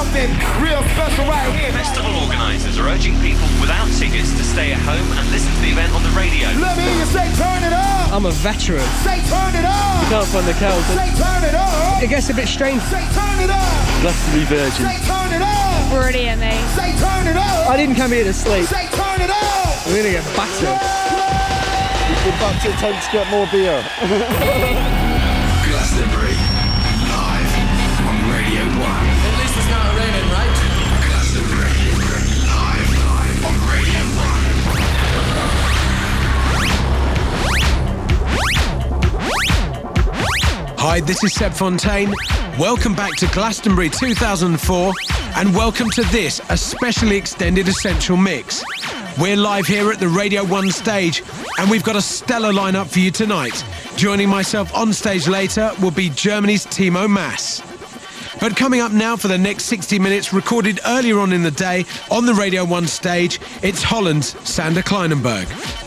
something real special right here. Festival organisers are urging people without tickets to stay at home and listen to the event on the radio. Let me hear you say turn it up. I'm a veteran. Say turn it up. Can't find the cows. Say turn it up. It gets a bit strange. Say turn it up. Glastonbury Virgin. Say turn it up. Brilliant, mate. Say turn it up. I didn't come here to sleep. Say turn it up. I'm gonna get battered. We've got to time to get more beer. Hi, this is Seb Fontaine. Welcome back to Glastonbury 2004 and welcome to this, a specially extended Essential Mix. We're live here at the Radio 1 stage and we've got a stellar lineup for you tonight. Joining myself on stage later will be Germany's Timo Maas. But coming up now for the next 60 minutes, recorded earlier on in the day on the Radio 1 stage, it's Holland's Sander Kleinenberg.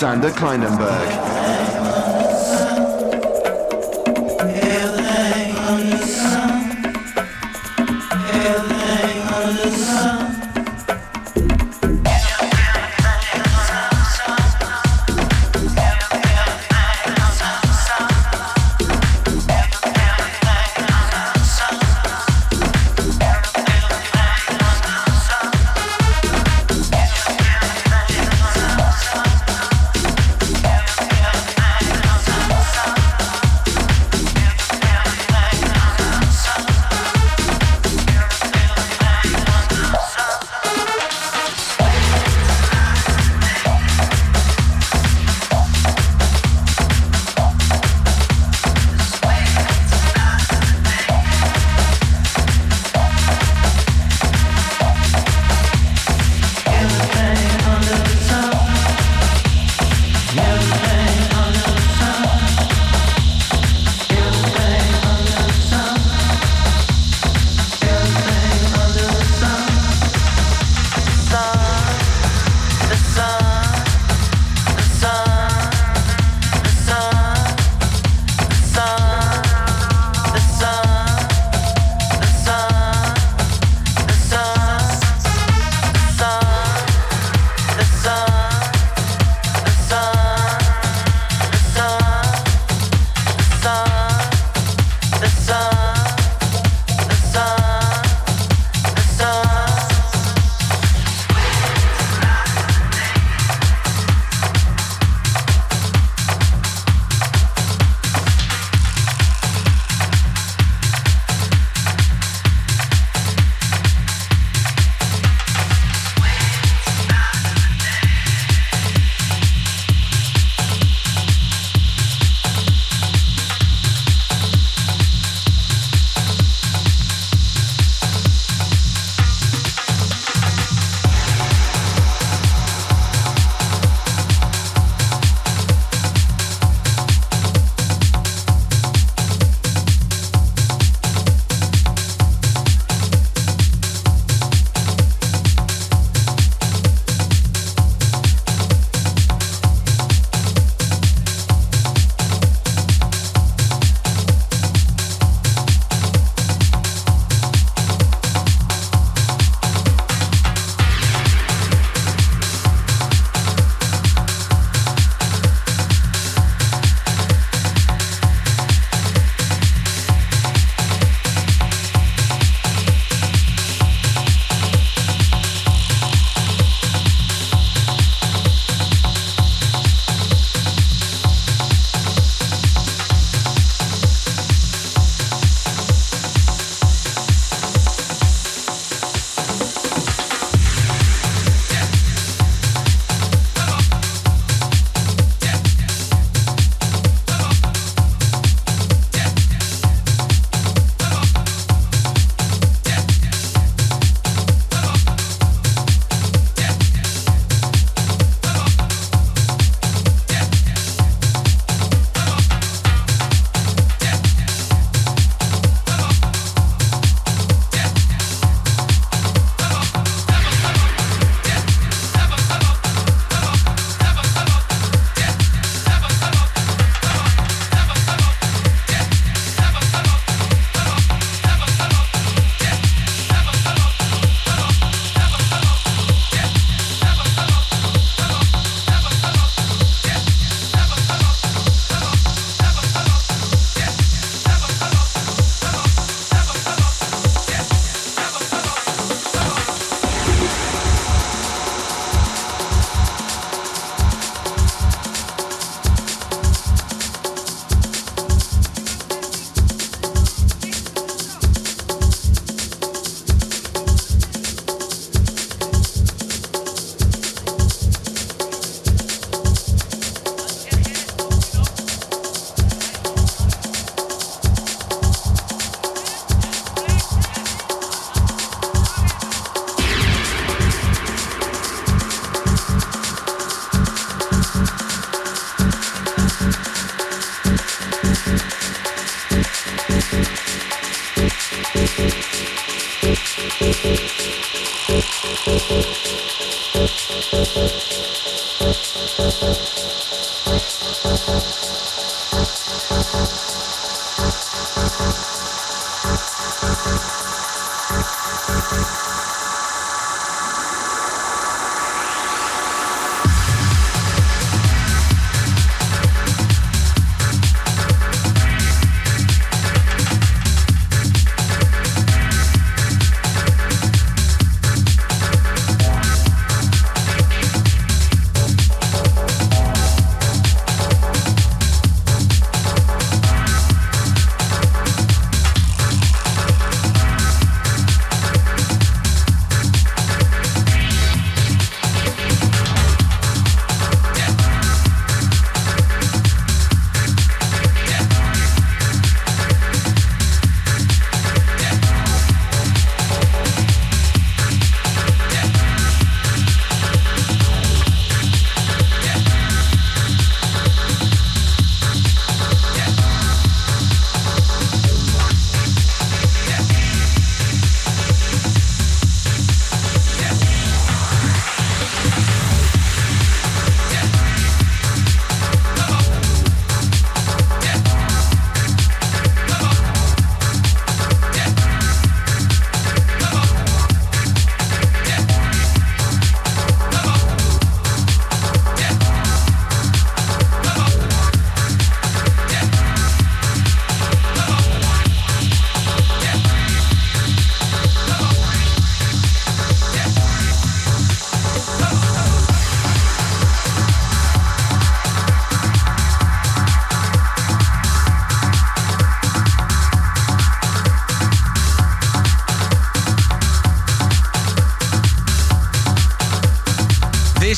Sander Kleinenberg.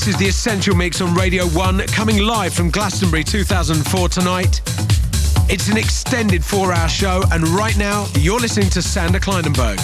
This is the Essential Mix on Radio 1, coming live from Glastonbury 2004 tonight. It's an extended four hour show, and right now, you're listening to Sander Kleinenberg.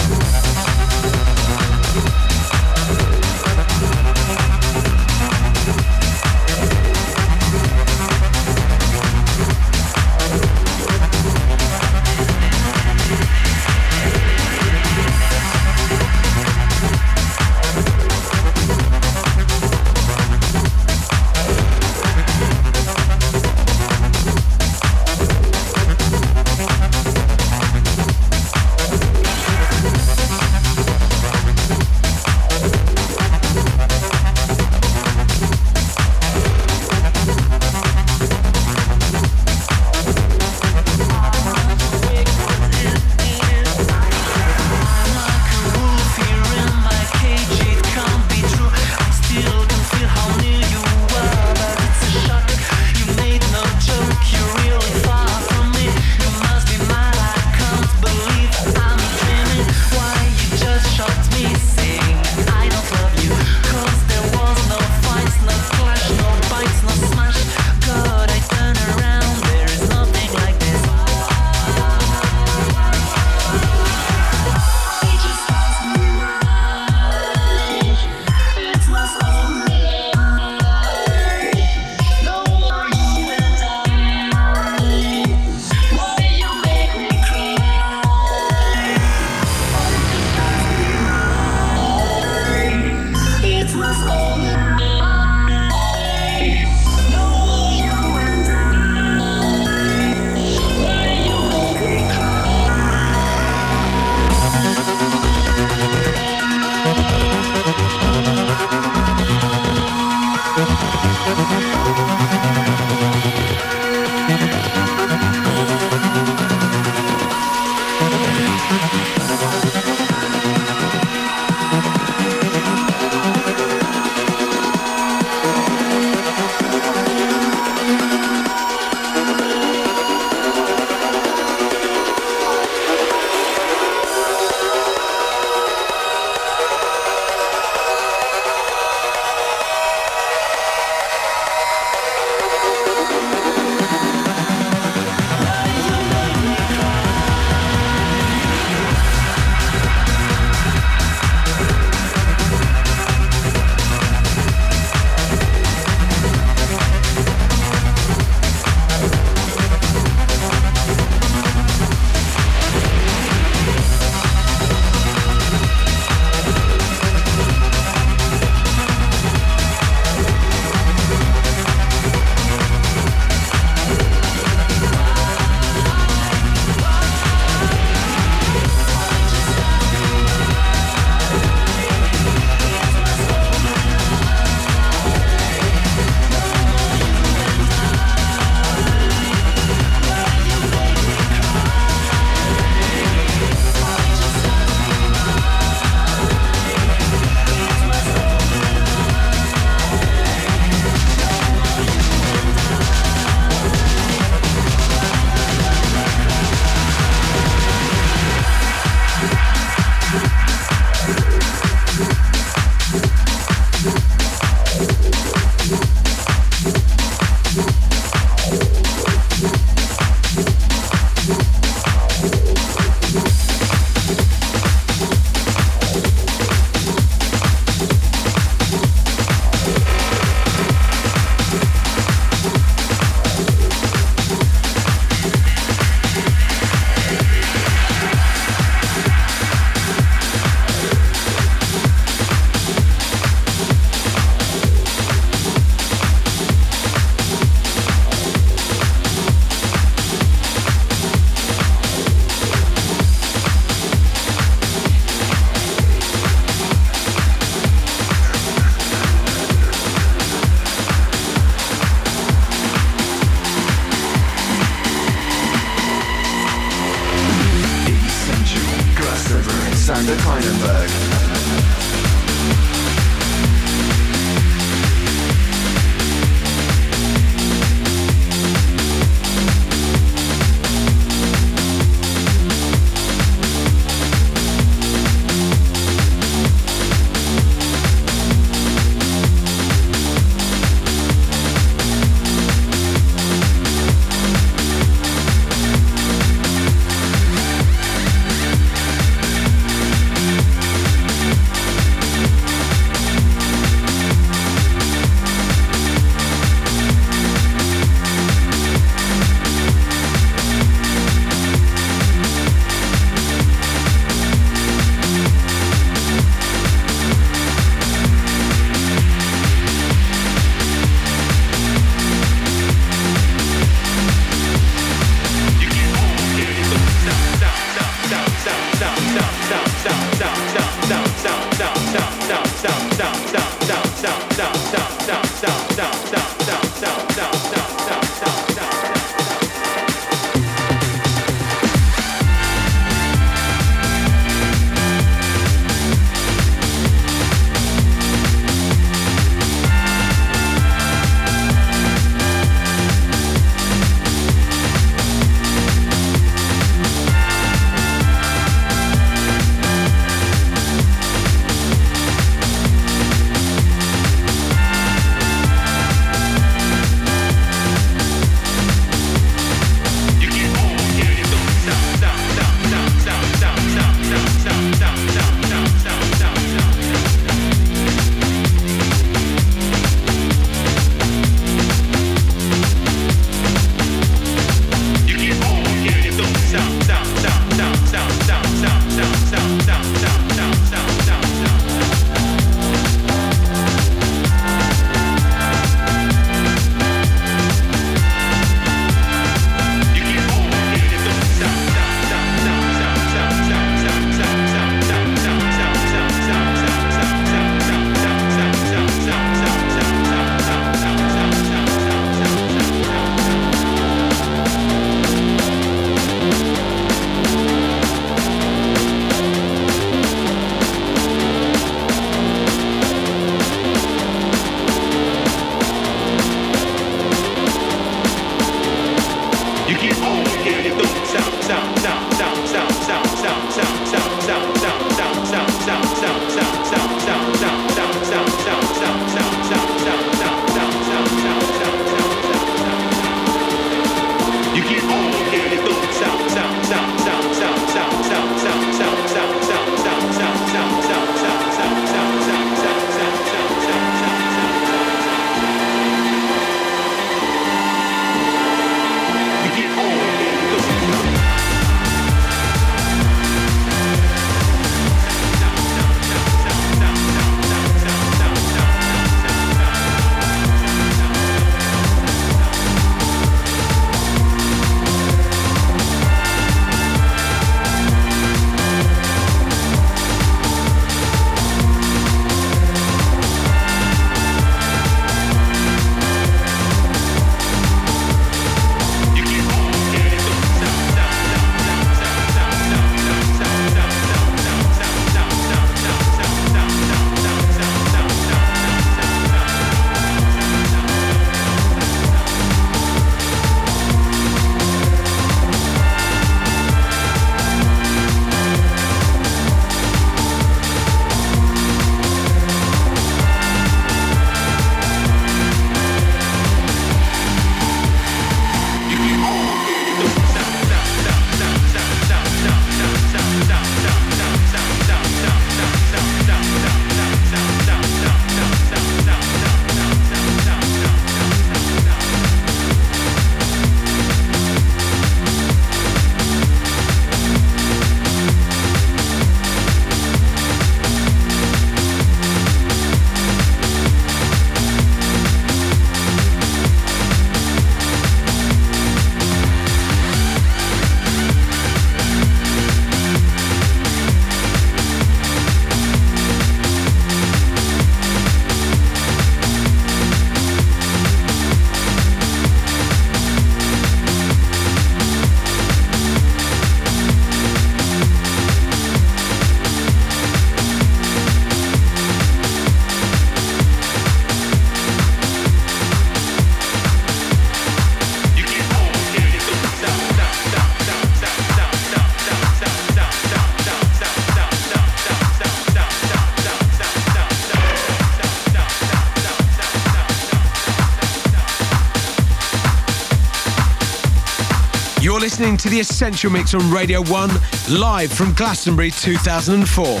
Listening to the Essential Mix on Radio 1, live from Glastonbury 2004.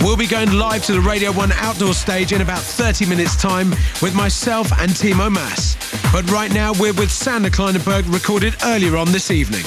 We'll be going live to the Radio 1 outdoor stage in about 30 minutes' time with myself and Timo Maas. But right now, we're with Sander Kleinenberg, recorded earlier on this evening.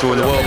best in the world.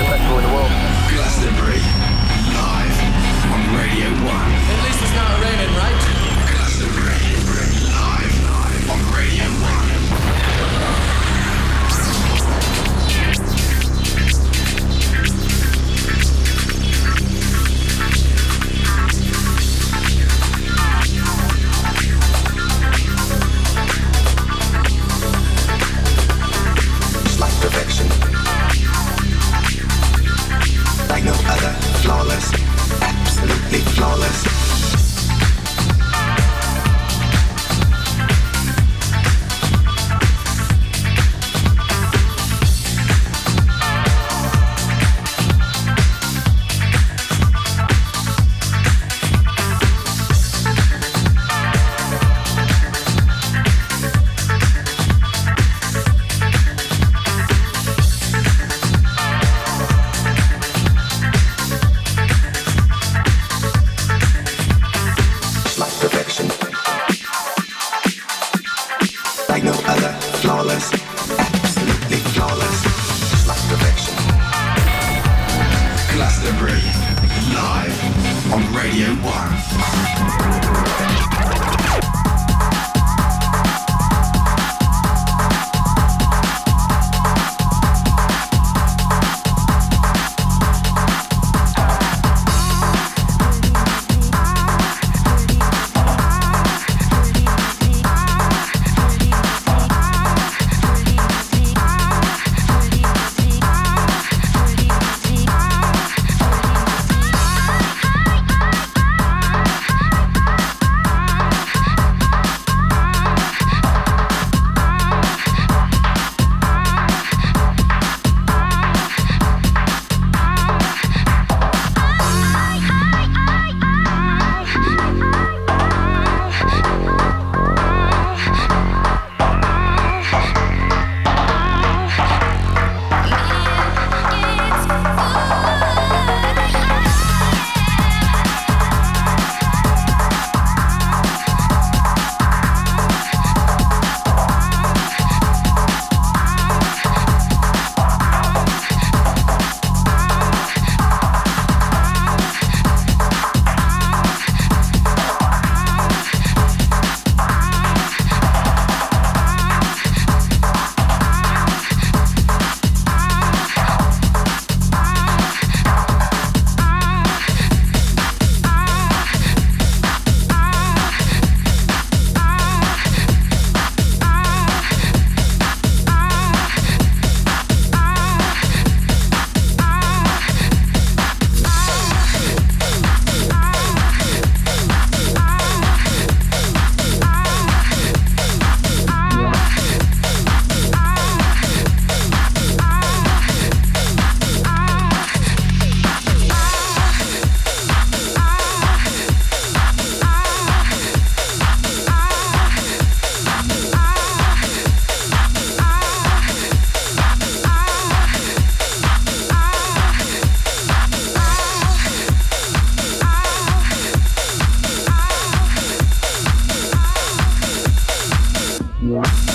Yeah.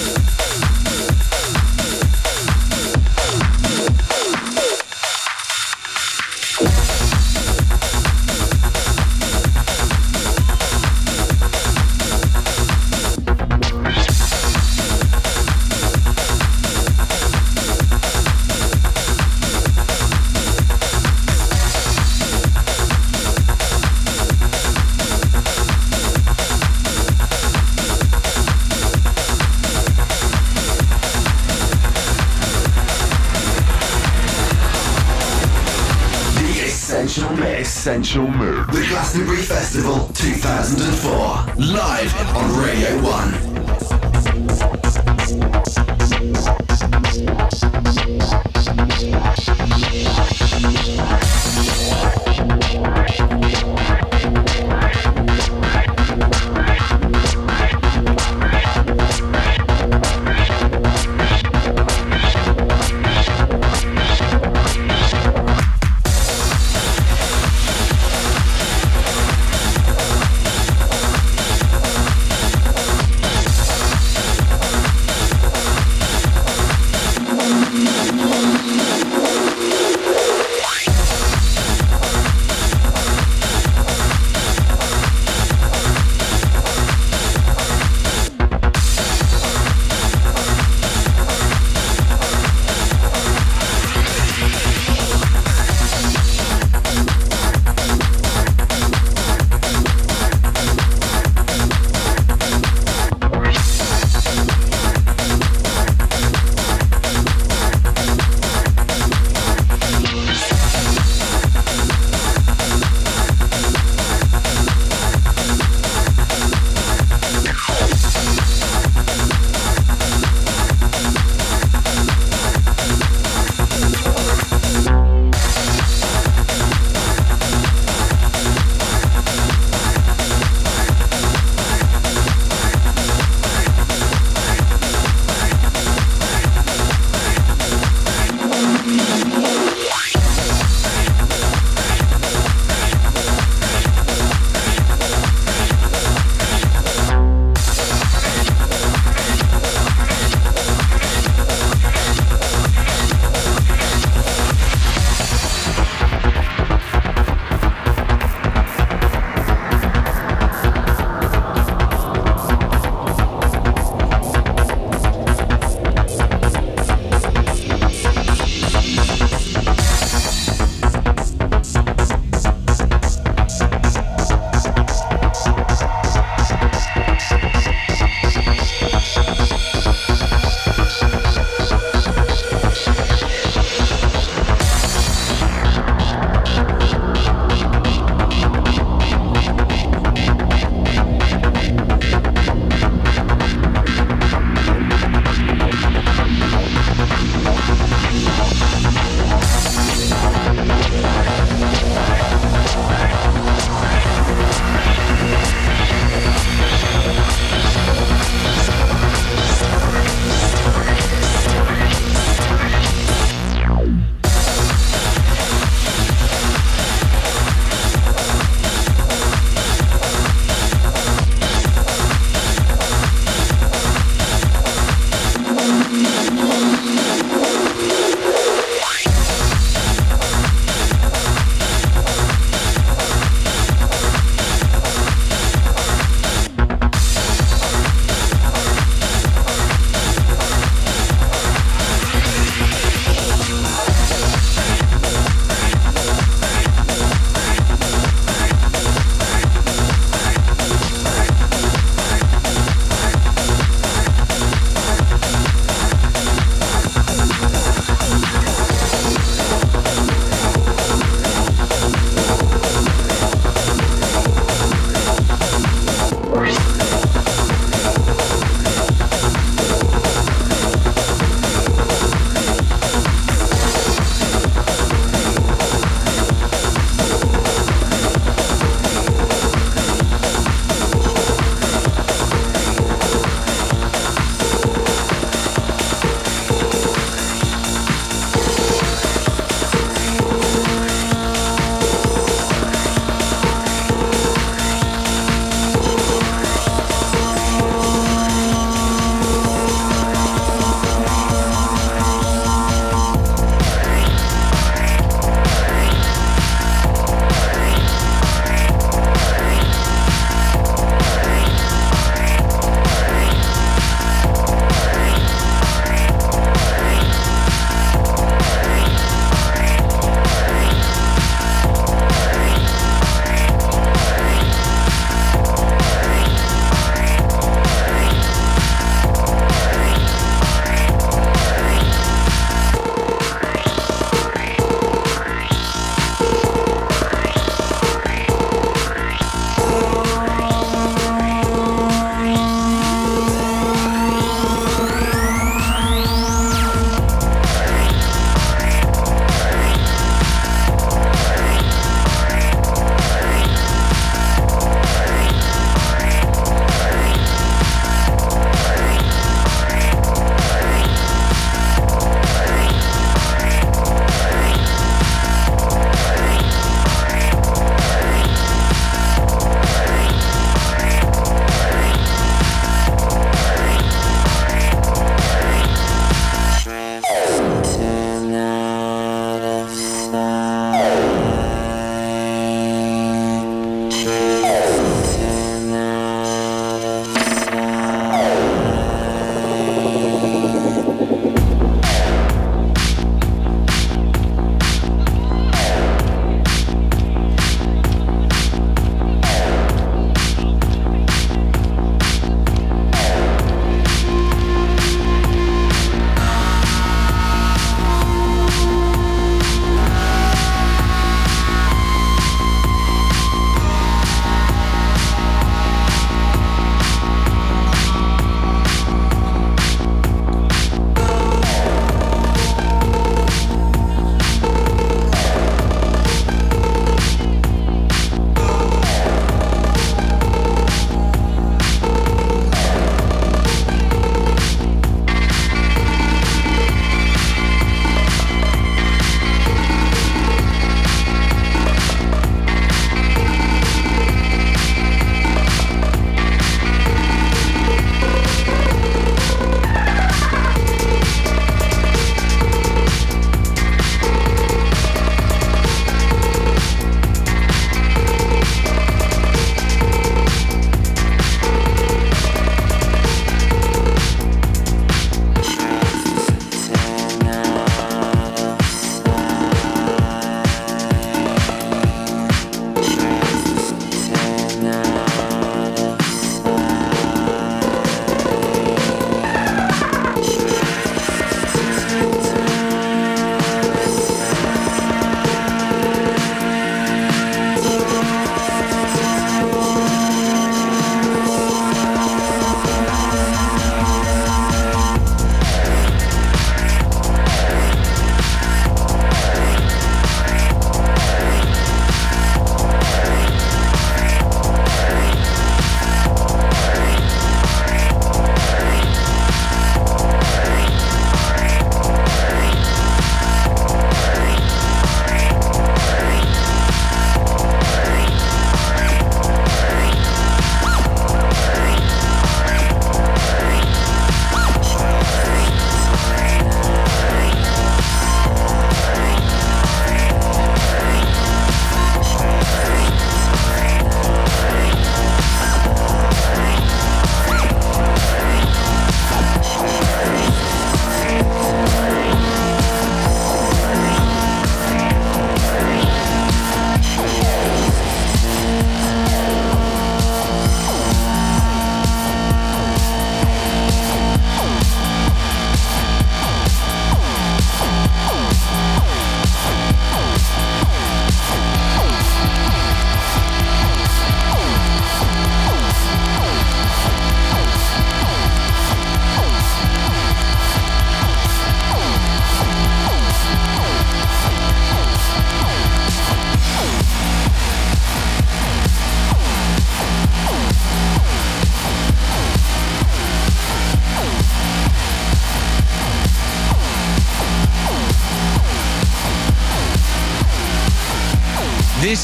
Essential Mix. The Glastonbury Festival 2004. Live on Radio 1.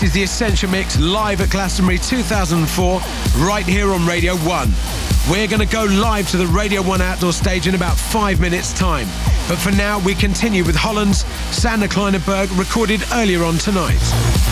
This is the Essential Mix live at Glastonbury 2004, right here on Radio 1. We're going to go live to the Radio 1 outdoor stage in about five minutes' time. But for now, we continue with Holland's Sander Kleinenberg, recorded earlier on tonight.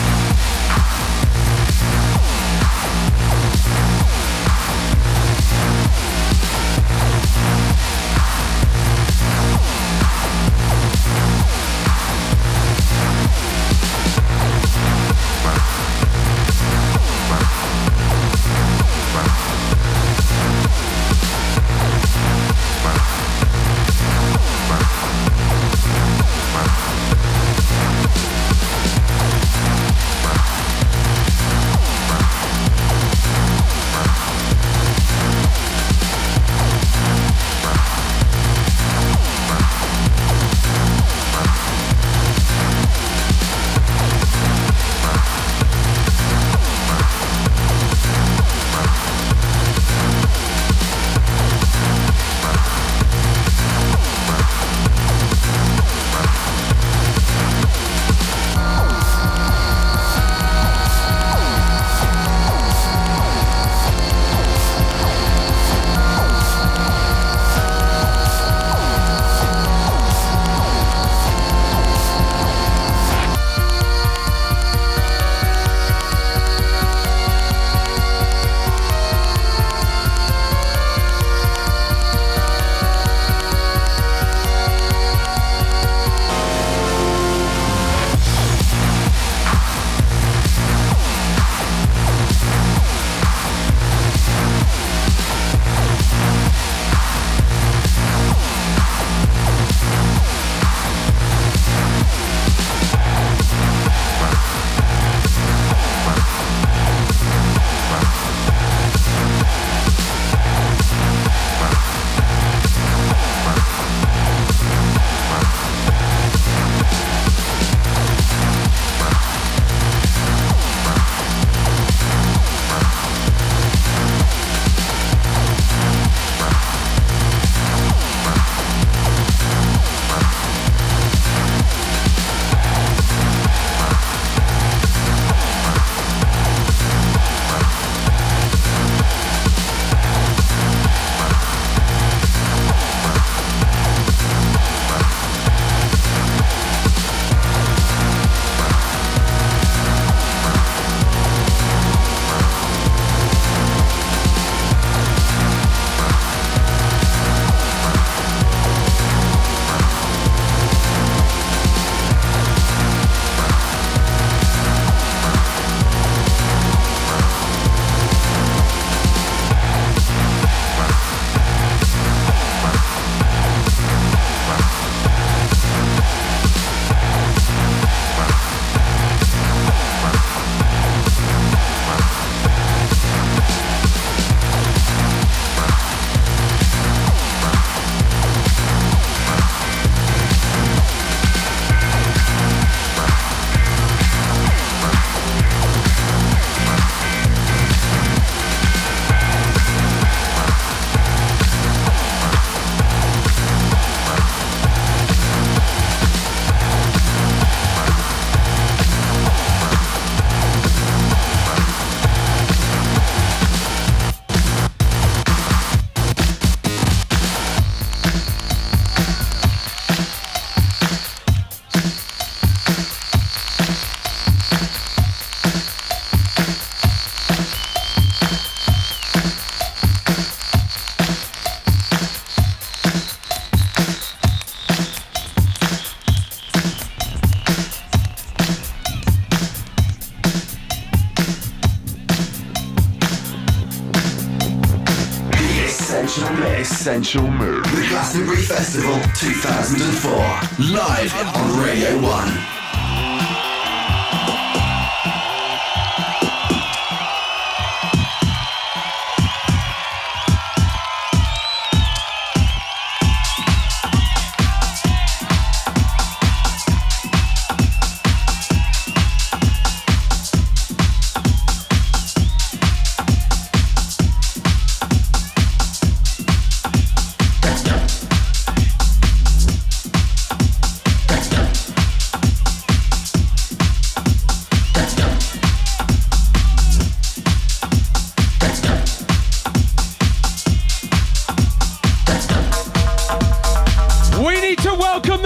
Essential Mood. The Glastonbury Festival 2004. Live on Radio 1.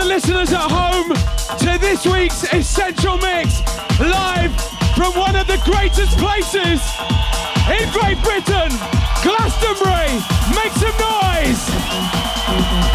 Listeners at home to this week's Essential Mix, live from one of the greatest places in Great Britain, Glastonbury. Make some noise!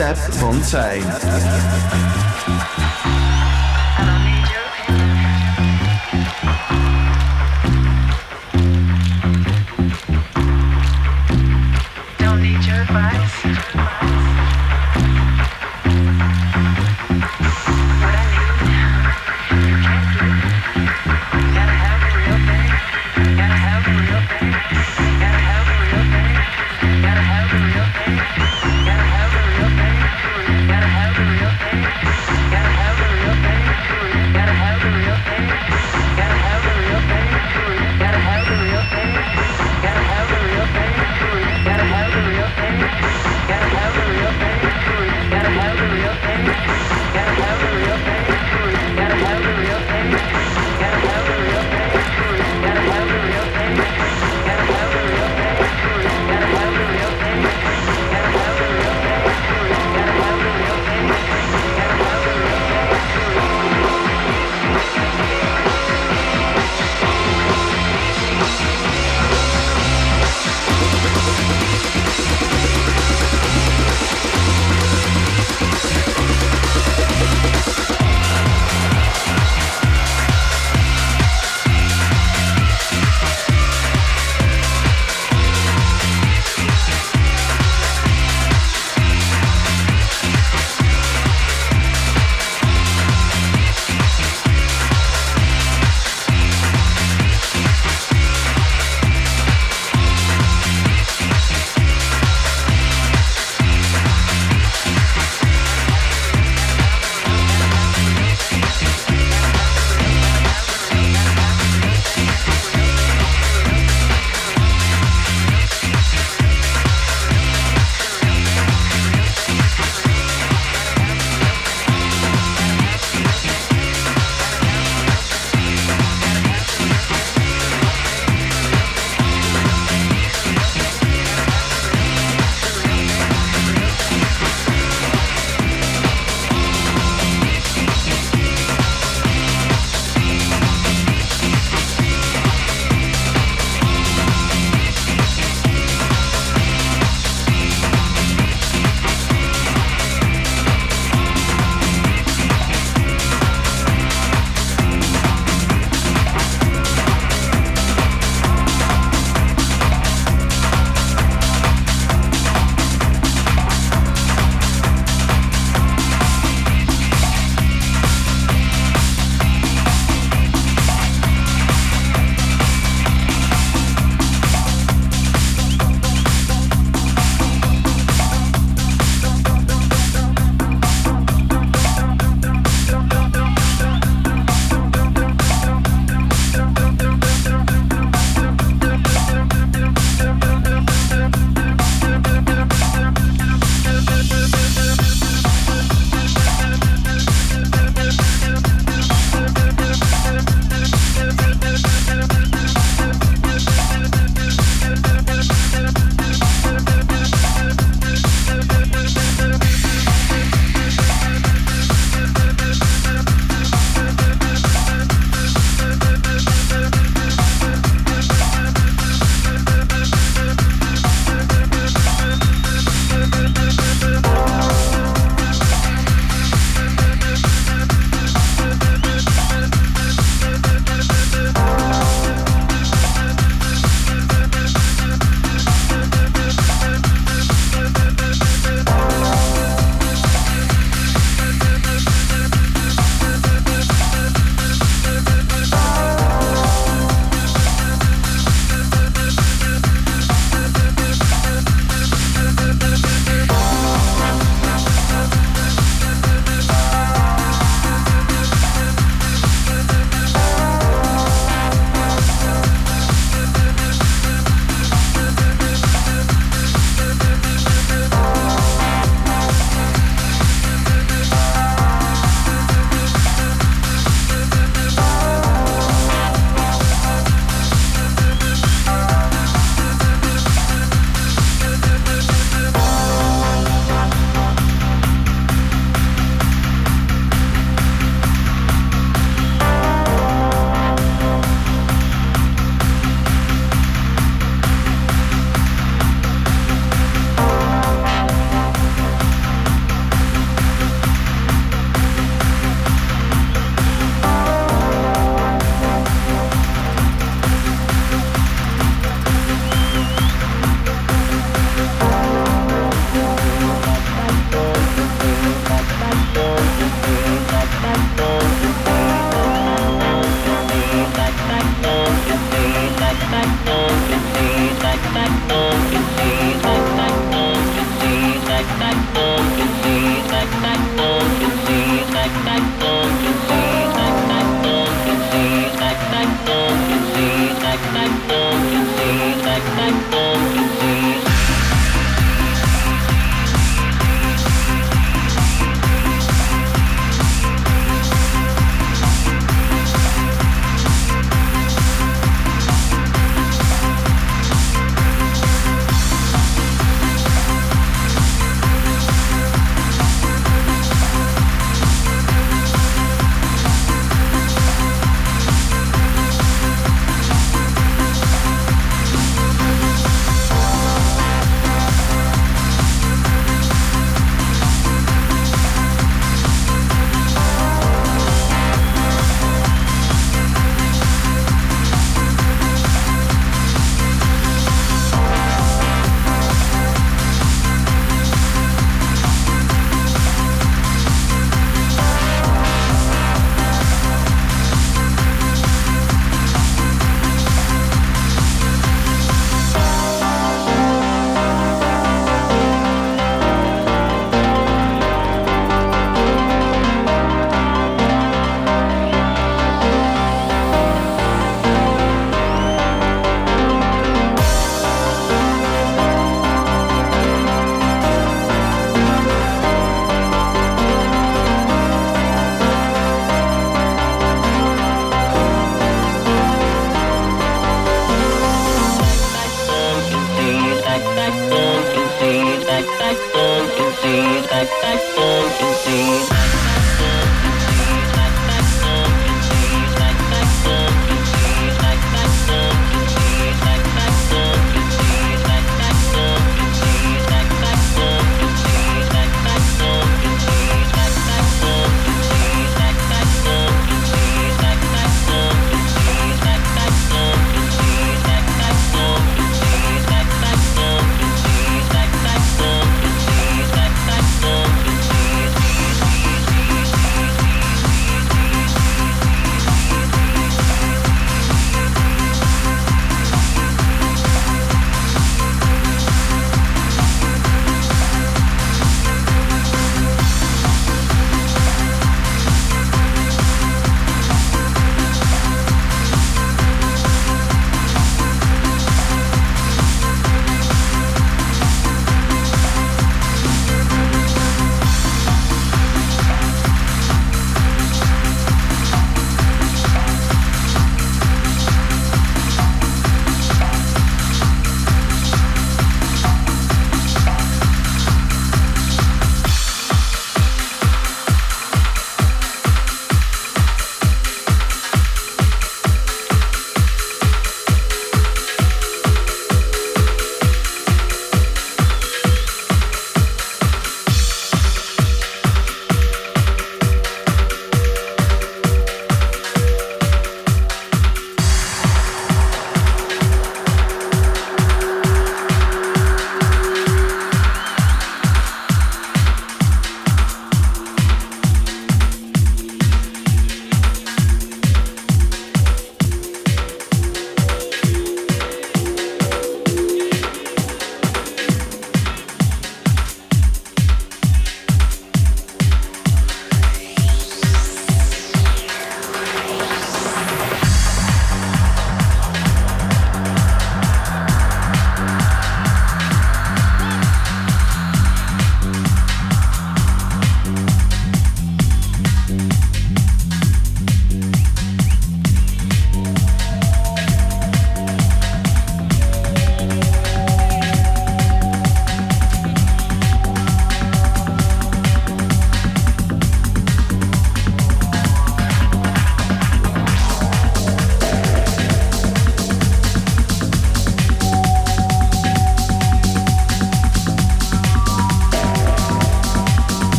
Seb Fontaine. Don't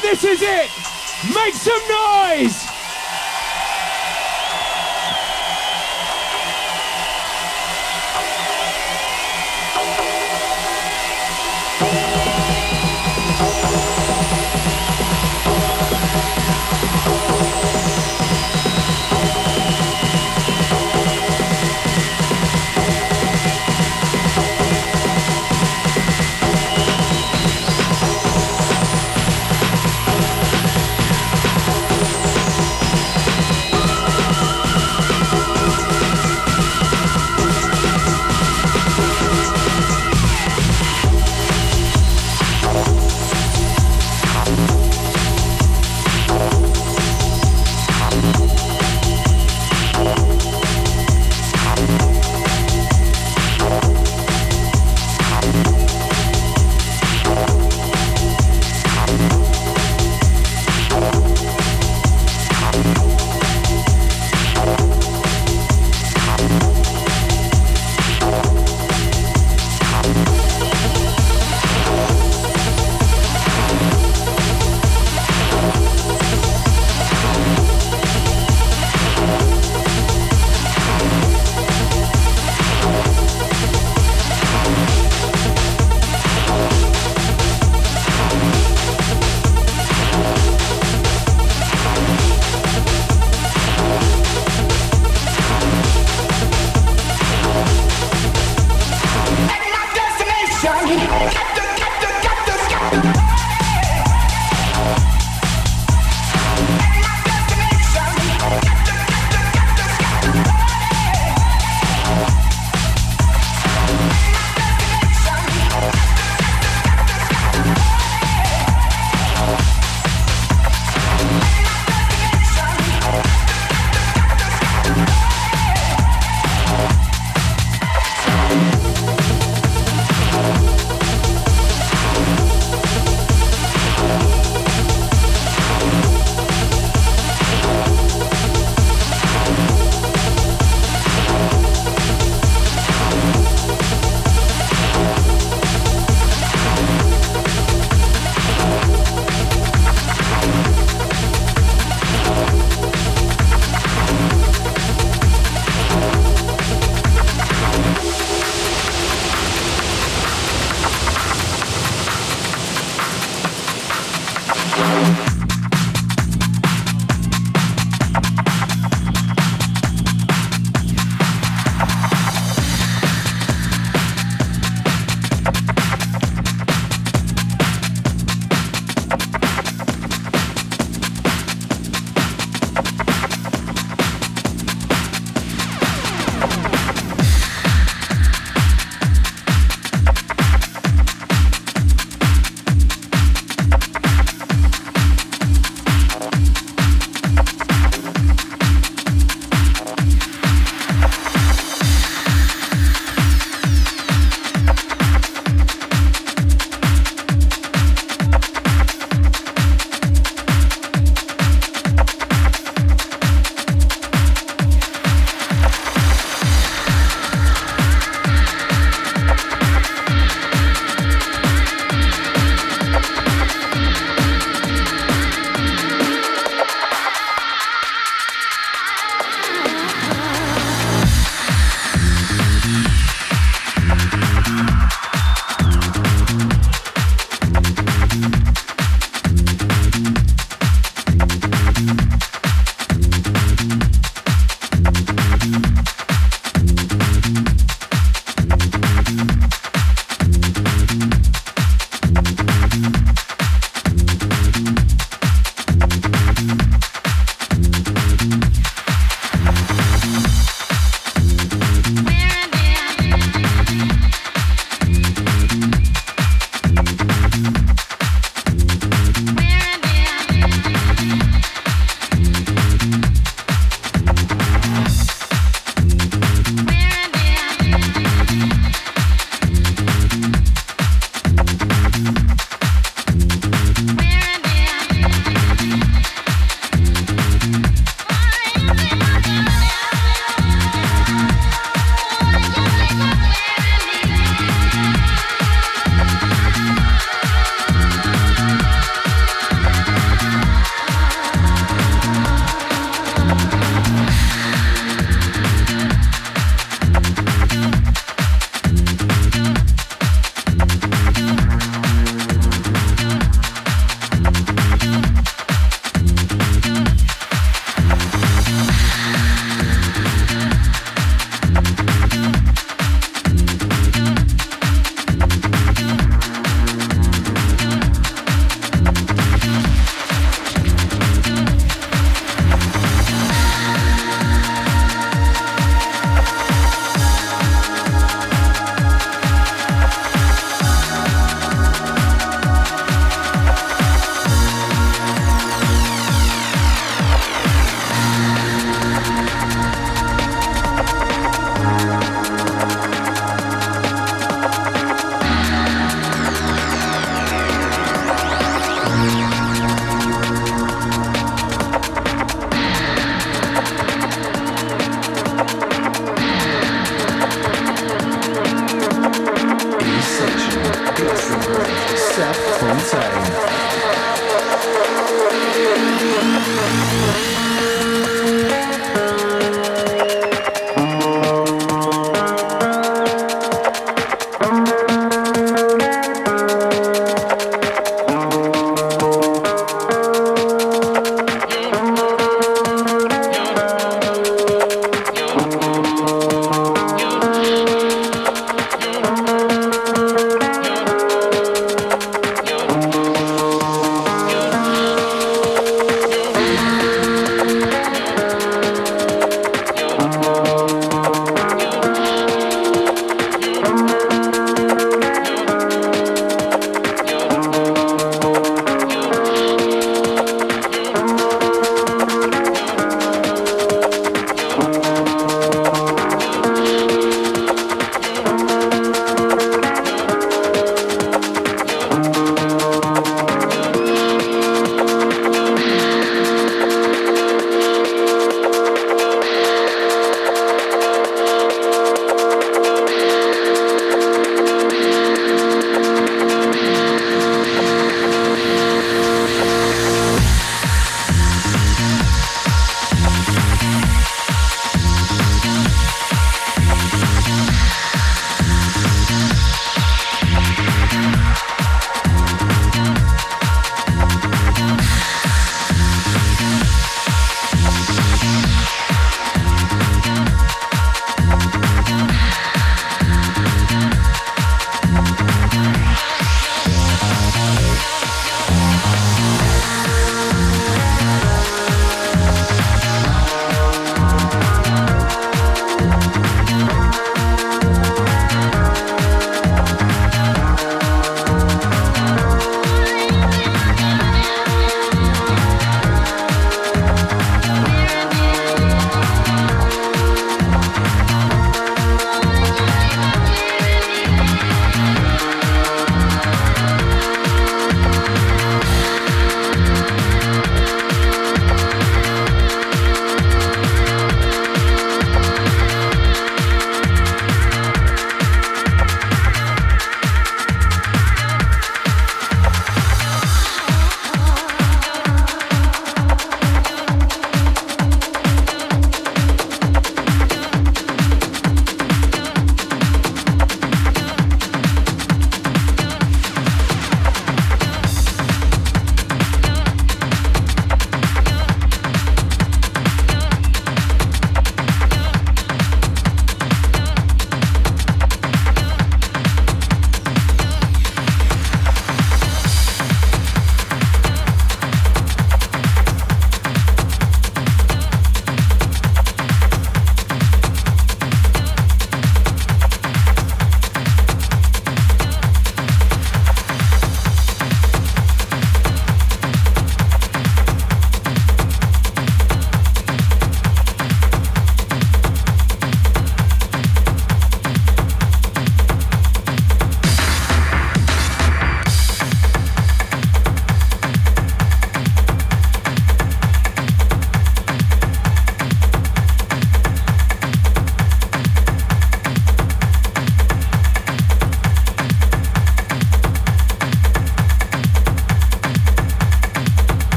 this is it. Make some noise.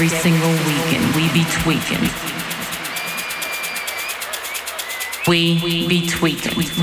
Every single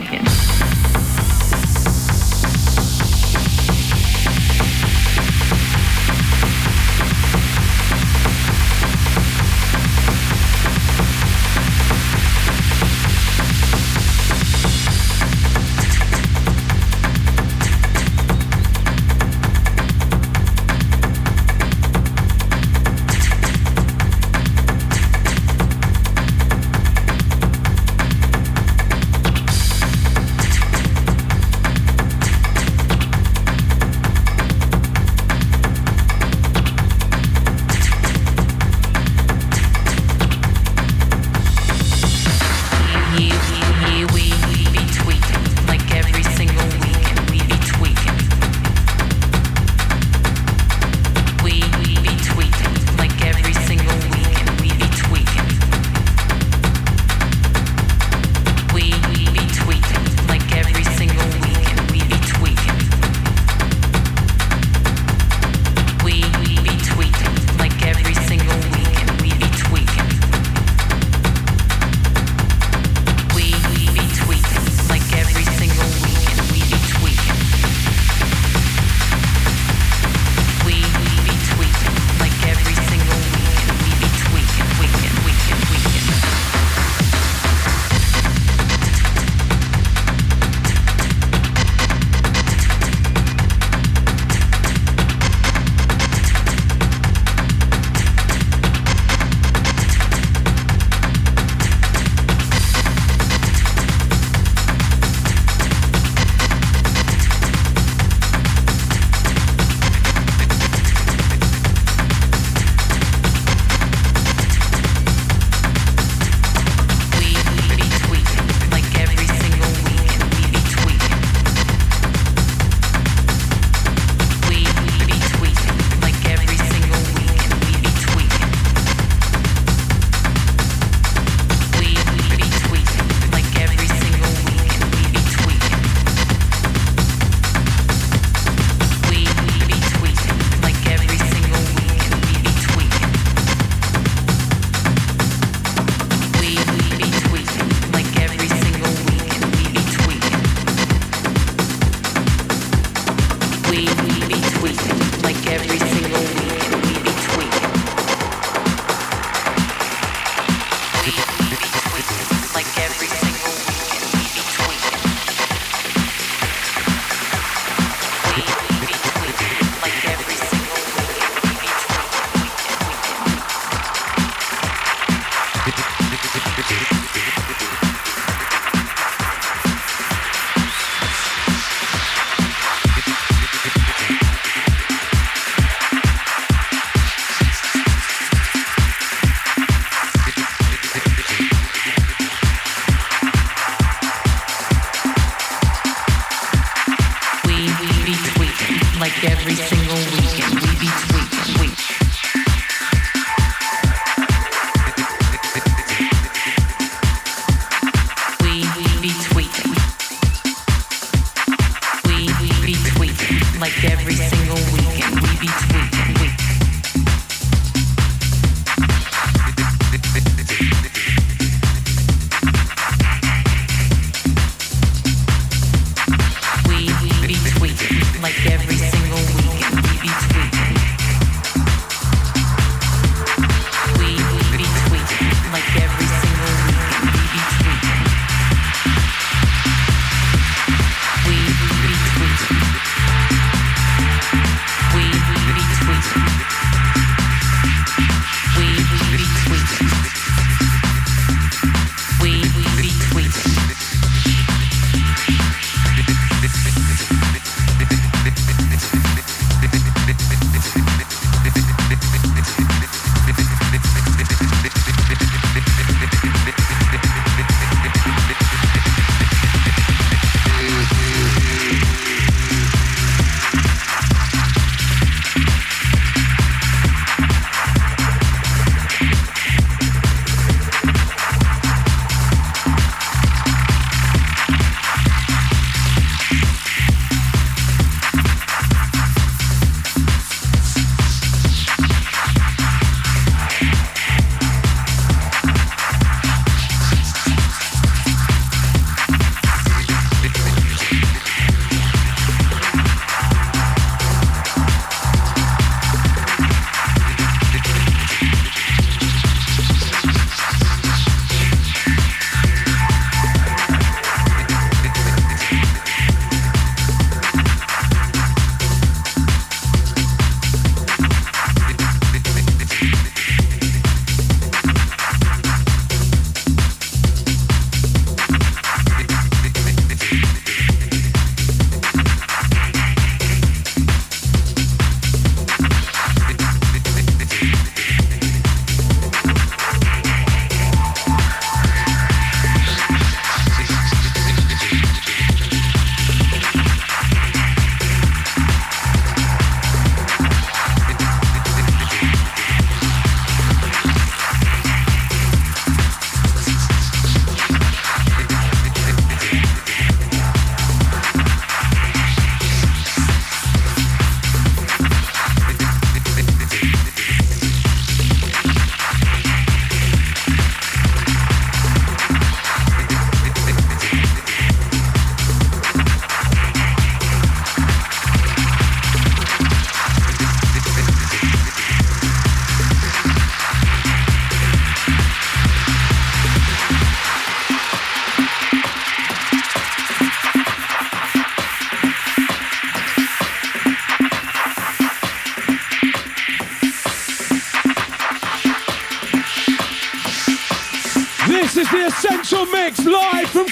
Lincoln.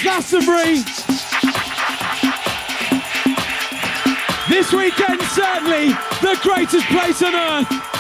Glastonbury. This weekend, certainly the greatest place on earth.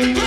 You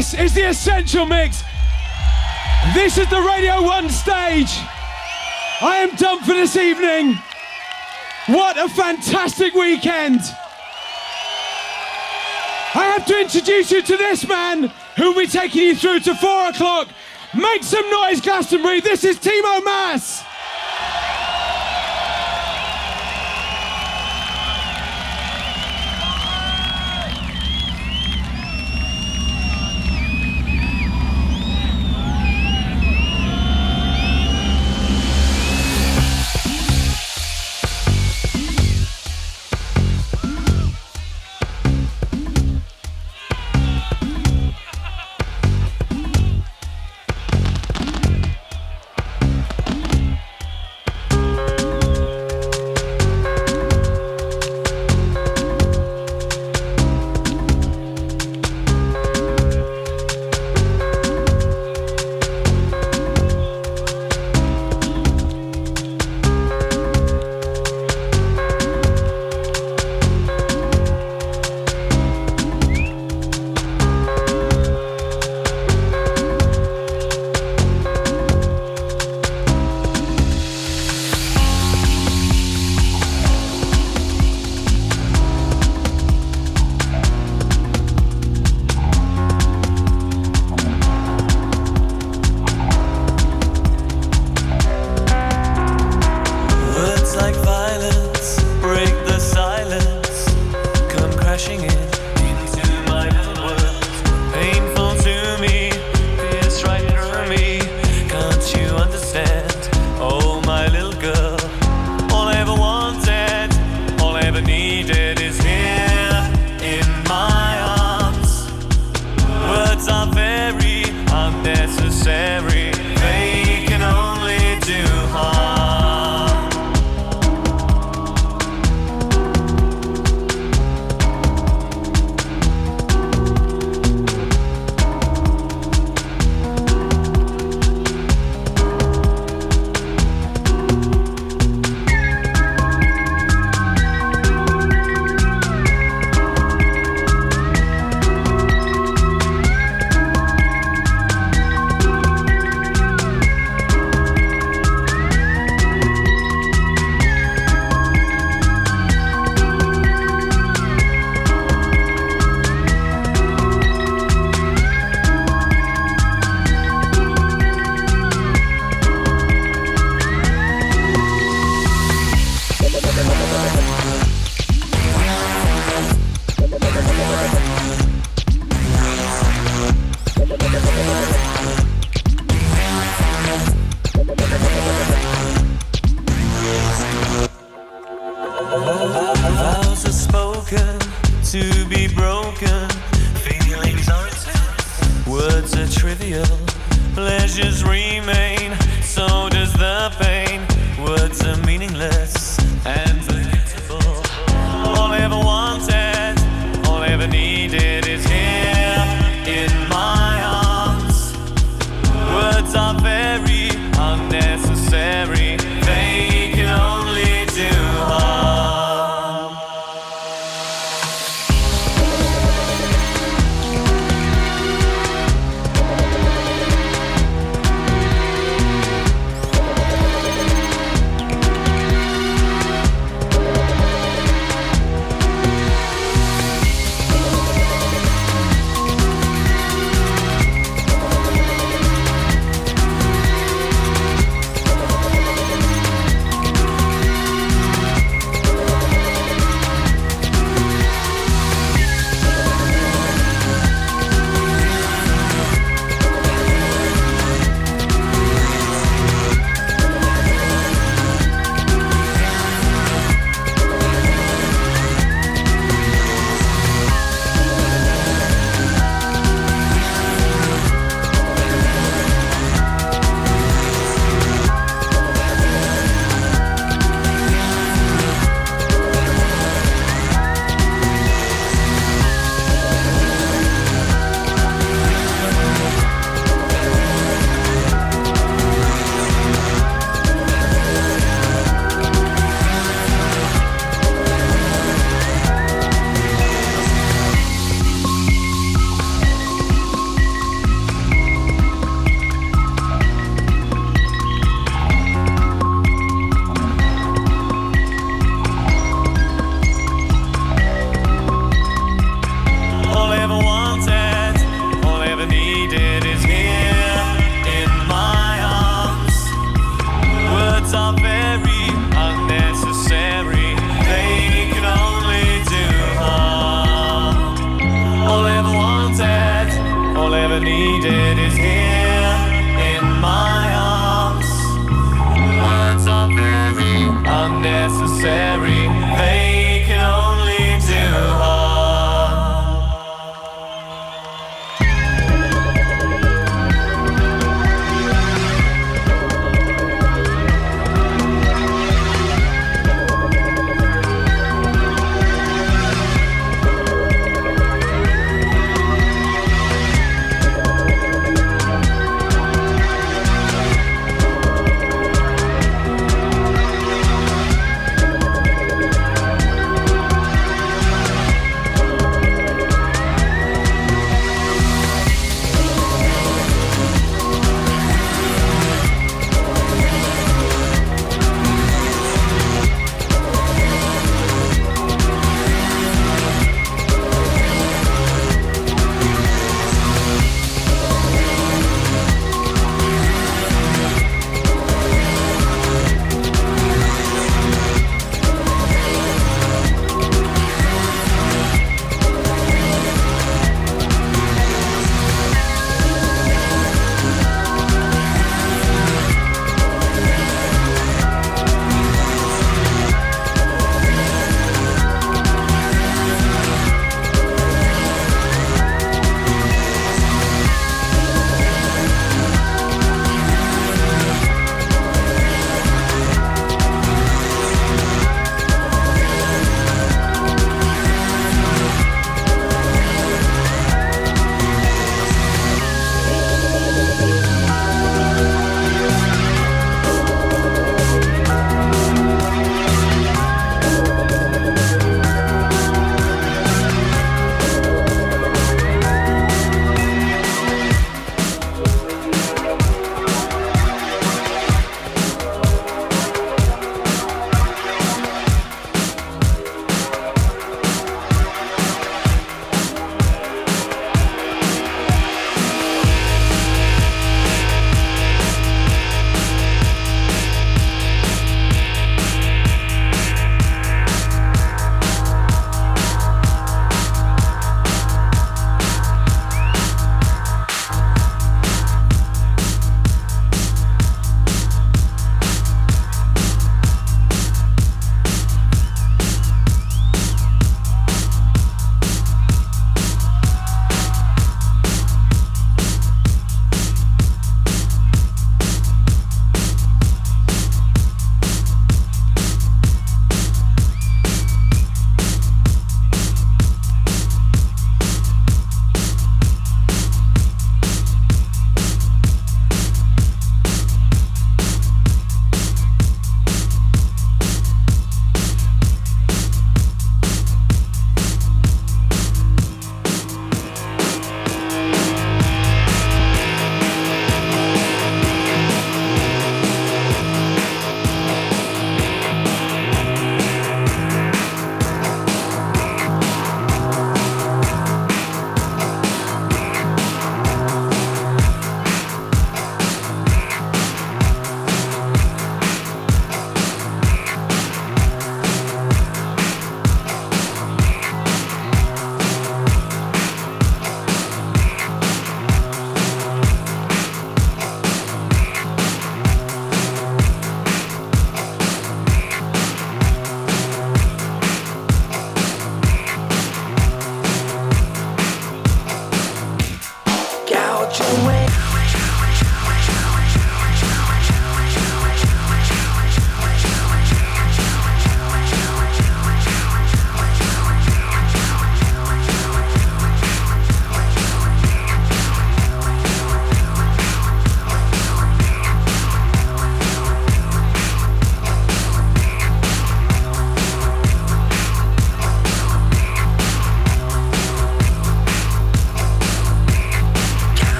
This is the Essential Mix. This is the Radio 1 stage. I am done for this evening. What a fantastic weekend. I have to introduce you to this man who will be taking you through to four o'clock. Make some noise, Glastonbury. This is Timo Maas.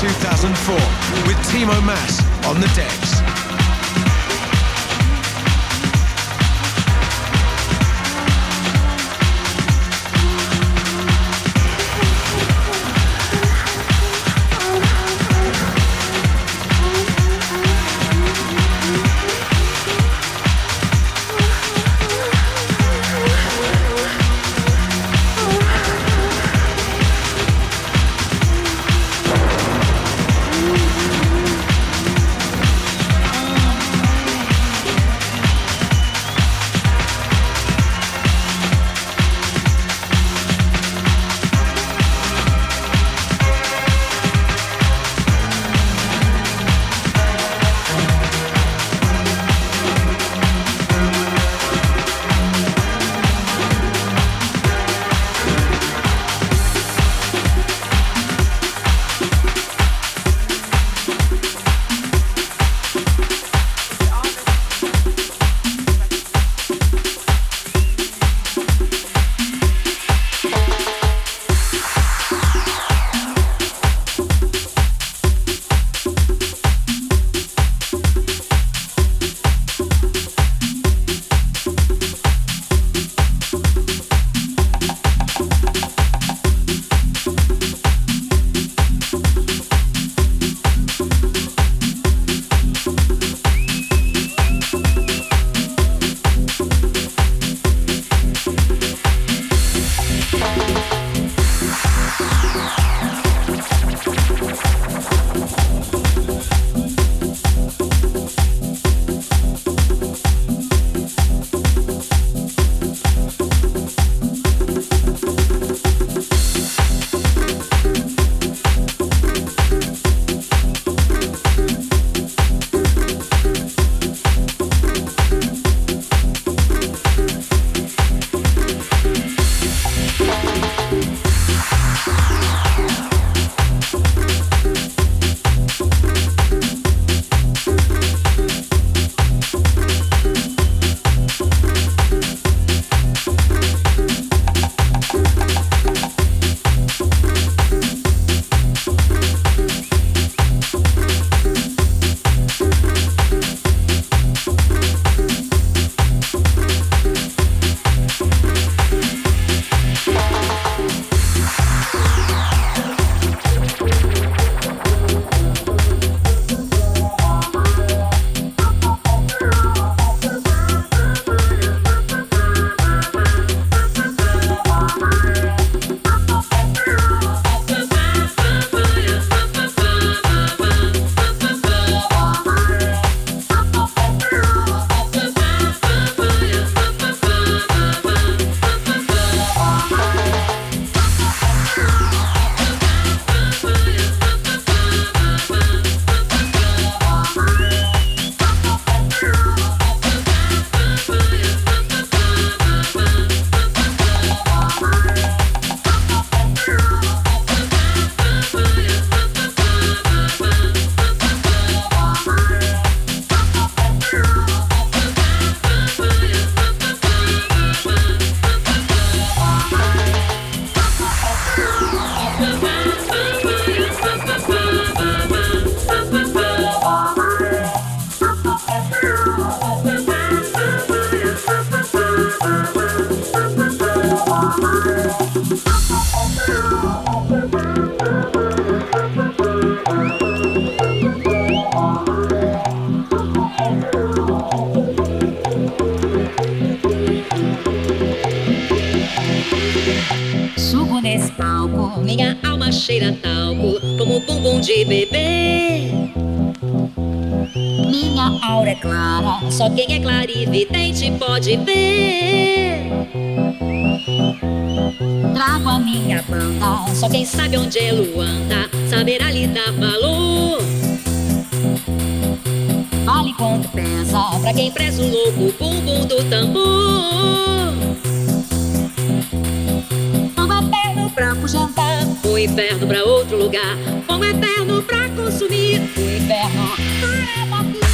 2004 with Timo Maas on the decks. Só quem é clarividente pode ver. Trago a minha banda, só quem sabe onde é Luanda saberá lhe dar valor. Vale quanto pesa pra quem preza o louco bumbum do tambor. É perno pra jantar o inferno pra outro lugar. Fogo eterno pra consumir o inferno. Para daqui.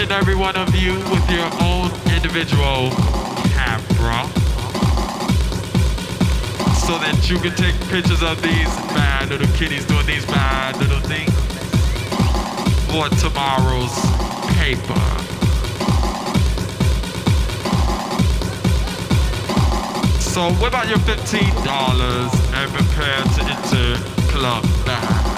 and every one of you with your own individual camera so that you can take pictures of these bad little kitties doing these bad little things for tomorrow's paper. So what about your $15 and prepare to enter Club 9.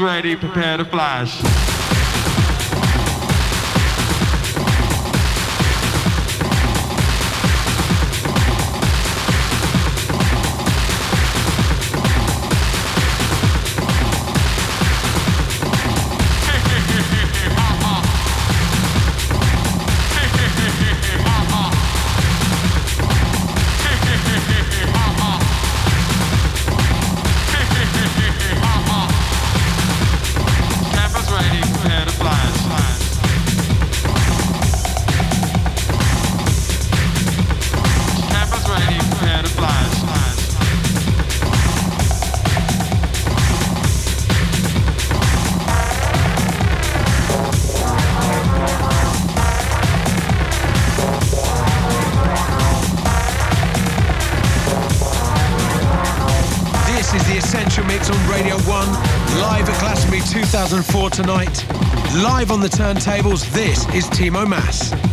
Ready, prepare to flash. Tonight. Live on the turntables, this is Timo Maas.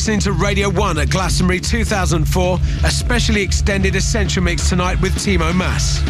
Listening to Radio 1 at Glastonbury 2004, a specially extended Essential Mix tonight with Timo Maas.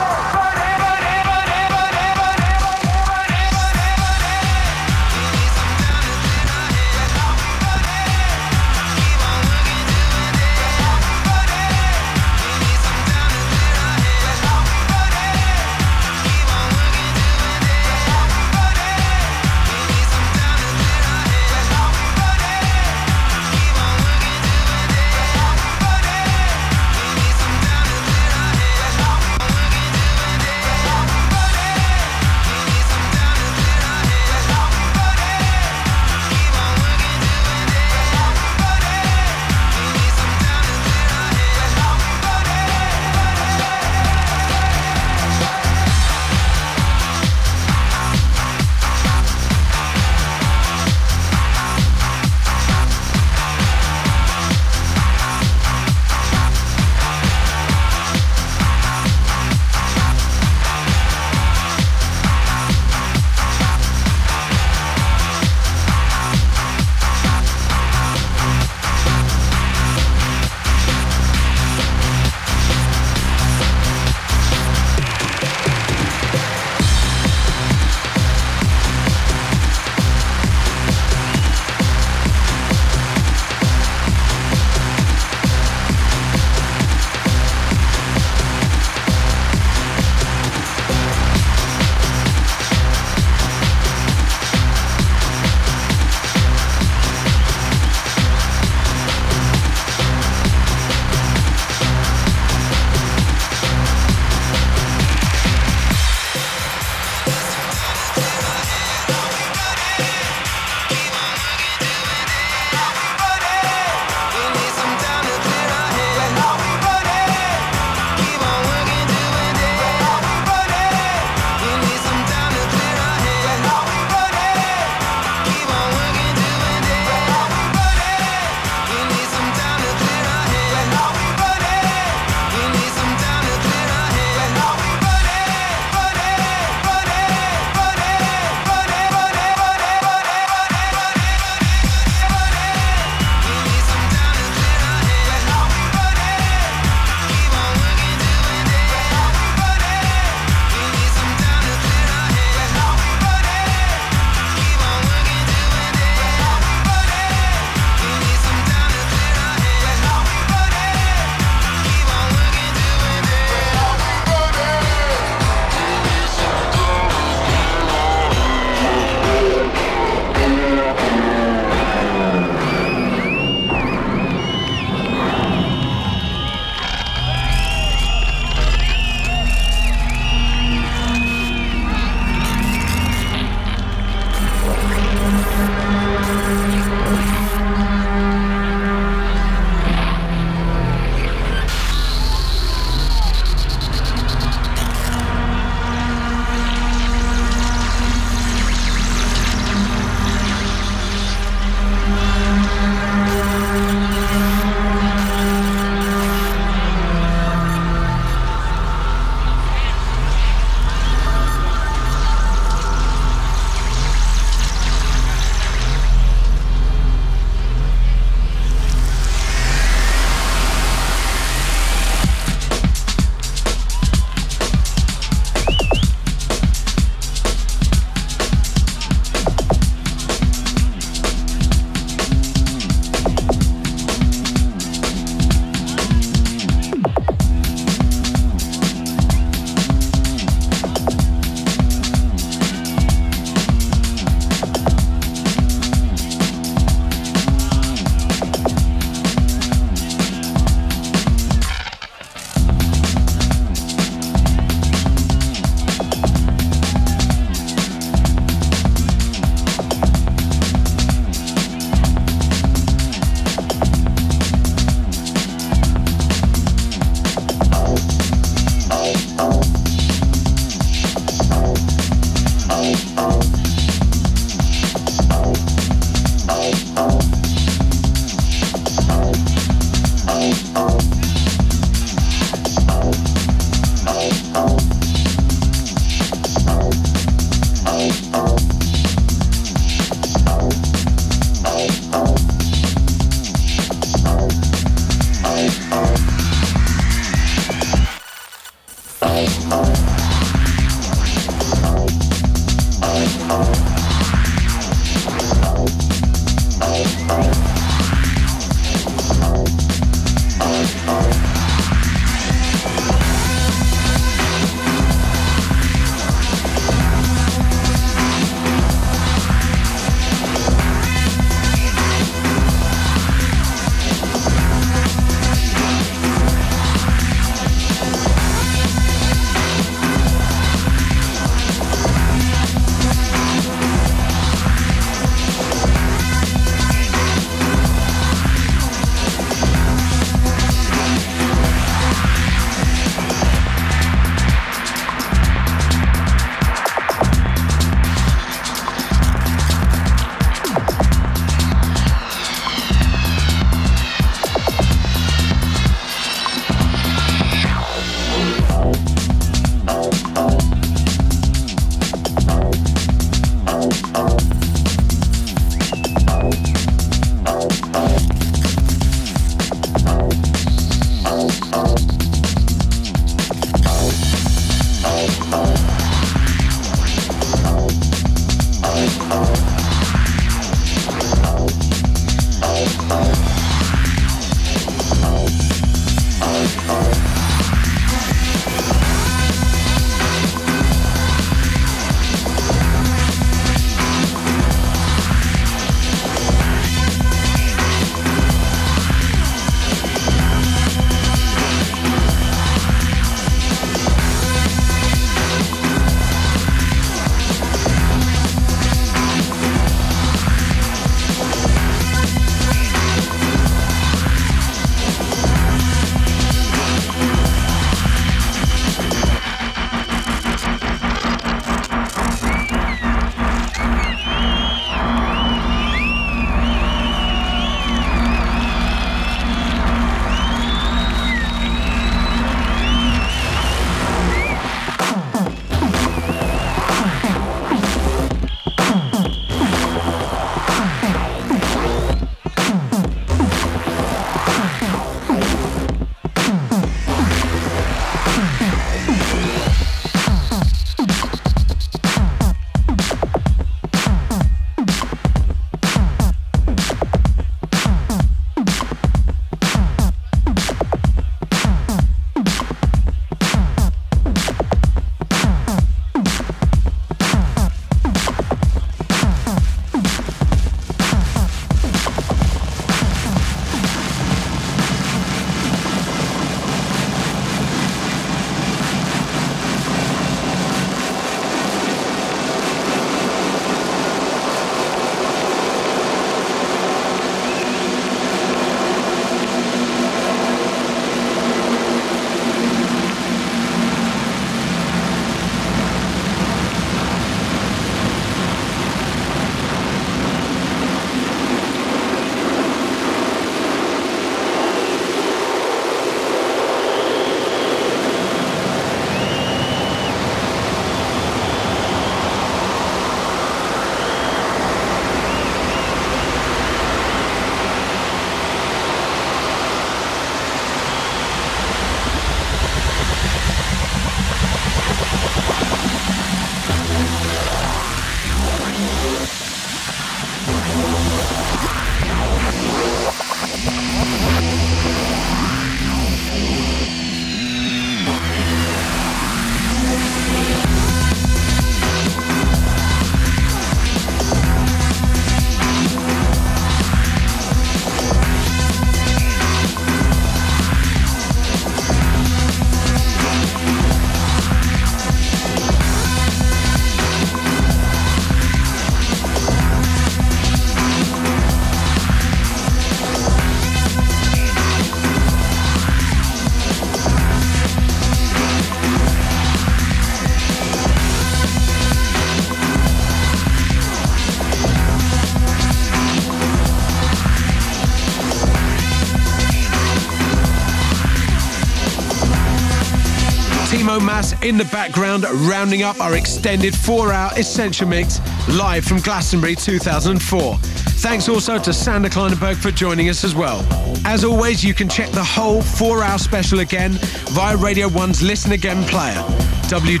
In the background, rounding up our extended four-hour Essential Mix live from Glastonbury 2004. Thanks also to Sander Kleinenberg for joining us as well. As always, you can check the whole four-hour special again via Radio 1's Listen Again player www.bbc.co.uk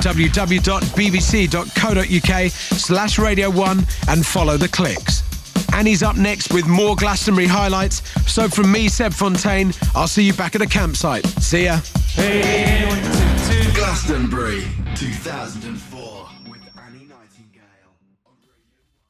slash Radio 1 and follow the clicks. Annie's up next with more Glastonbury highlights. So from me, Seb Fontaine, I'll see you back at the campsite. See ya. Glastonbury 2004.